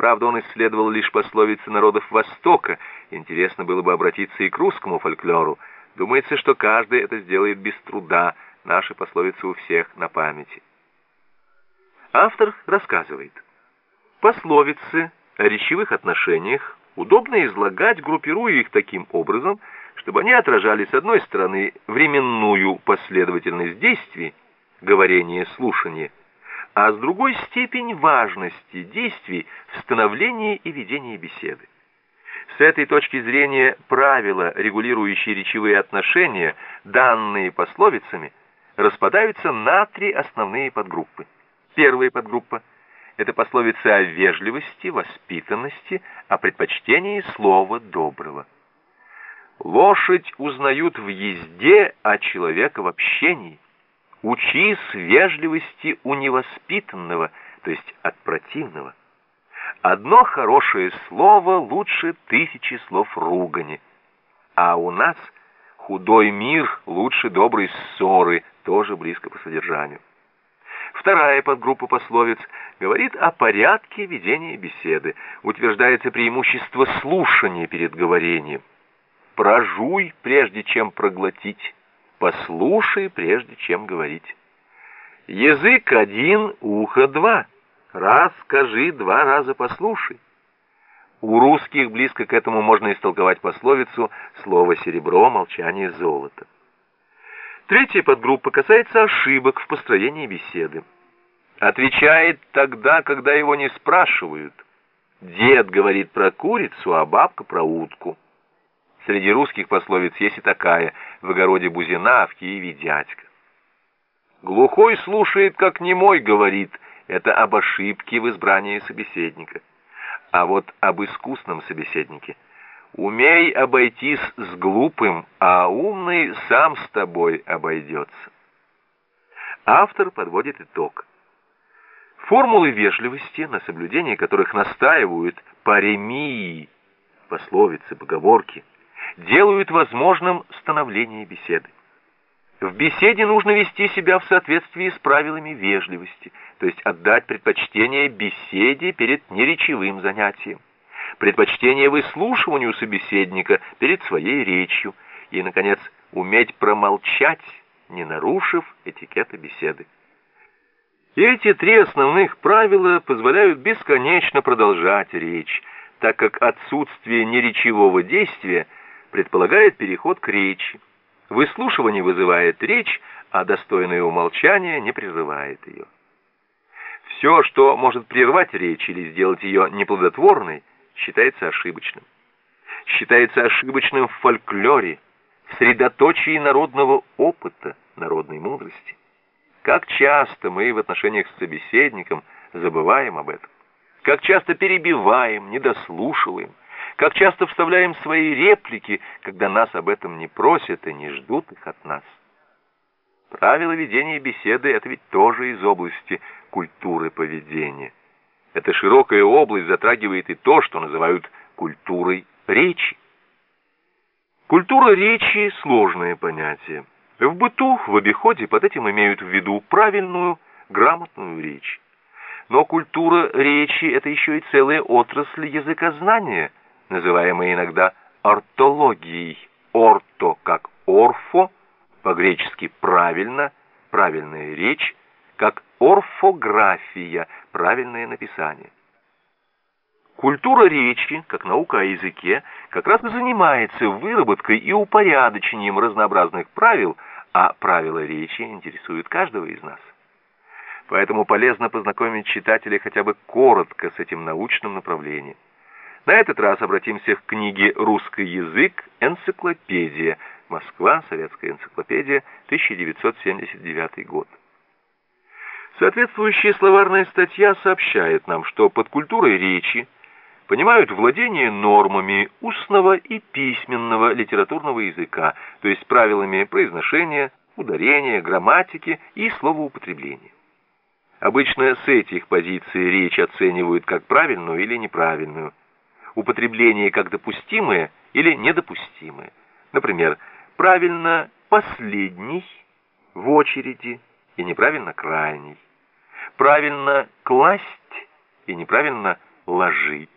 Правда, он исследовал лишь пословицы народов Востока. Интересно было бы обратиться и к русскому фольклору. Думается, что каждый это сделает без труда. Наши пословицы у всех на памяти. Автор рассказывает. Пословицы о речевых отношениях удобно излагать, группируя их таким образом, чтобы они отражали, с одной стороны, временную последовательность действий, говорение, слушание, а с другой степень важности действий в становлении и ведении беседы. С этой точки зрения правила, регулирующие речевые отношения, данные пословицами, распадаются на три основные подгруппы. Первая подгруппа – это пословицы о вежливости, воспитанности, о предпочтении слова доброго. Лошадь узнают в езде, а человека в общении – Учись вежливости у невоспитанного, то есть от противного. Одно хорошее слово лучше тысячи слов ругани. А у нас худой мир лучше доброй ссоры, тоже близко по содержанию. Вторая подгруппа пословиц говорит о порядке ведения беседы. Утверждается преимущество слушания перед говорением. Прожуй, прежде чем проглотить послушай, прежде чем говорить. Язык один, ухо два. Раз скажи, два раза послушай. У русских близко к этому можно истолковать пословицу «слово серебро, молчание золото». Третья подгруппа касается ошибок в построении беседы. Отвечает тогда, когда его не спрашивают. Дед говорит про курицу, а бабка про утку. Среди русских пословиц есть и такая «в огороде Бузина, а в Киеве дядька». «Глухой слушает, как немой говорит» — это об ошибке в избрании собеседника. А вот об искусном собеседнике. «Умей обойтись с глупым, а умный сам с тобой обойдется». Автор подводит итог. Формулы вежливости, на соблюдение которых настаивают паремии, пословицы, поговорки – делают возможным становление беседы. В беседе нужно вести себя в соответствии с правилами вежливости, то есть отдать предпочтение беседе перед неречевым занятием, предпочтение выслушиванию собеседника перед своей речью и, наконец, уметь промолчать, не нарушив этикета беседы. Эти три основных правила позволяют бесконечно продолжать речь, так как отсутствие неречевого действия – предполагает переход к речи. Выслушивание вызывает речь, а достойное умолчание не прерывает ее. Все, что может прервать речь или сделать ее неплодотворной, считается ошибочным. Считается ошибочным в фольклоре, в средоточии народного опыта, народной мудрости. Как часто мы в отношениях с собеседником забываем об этом. Как часто перебиваем, недослушиваем, как часто вставляем свои реплики, когда нас об этом не просят и не ждут их от нас. Правила ведения беседы — это ведь тоже из области культуры поведения. Эта широкая область затрагивает и то, что называют культурой речи. Культура речи — сложное понятие. В быту, в обиходе под этим имеют в виду правильную, грамотную речь. Но культура речи — это еще и целая отрасль языкознания — называемой иногда ортологией. Орто как орфо, по-гречески правильно, правильная речь, как орфография, правильное написание. Культура речи, как наука о языке, как раз и занимается выработкой и упорядочением разнообразных правил, а правила речи интересуют каждого из нас. Поэтому полезно познакомить читателя хотя бы коротко с этим научным направлением. На этот раз обратимся к книге «Русский язык. Энциклопедия. Москва. Советская энциклопедия. 1979 год». Соответствующая словарная статья сообщает нам, что под культурой речи понимают владение нормами устного и письменного литературного языка, то есть правилами произношения, ударения, грамматики и словоупотребления. Обычно с этих позиций речь оценивают как правильную или неправильную употребление как допустимое или недопустимое. Например, правильно последний в очереди и неправильно крайний. Правильно класть и неправильно ложить.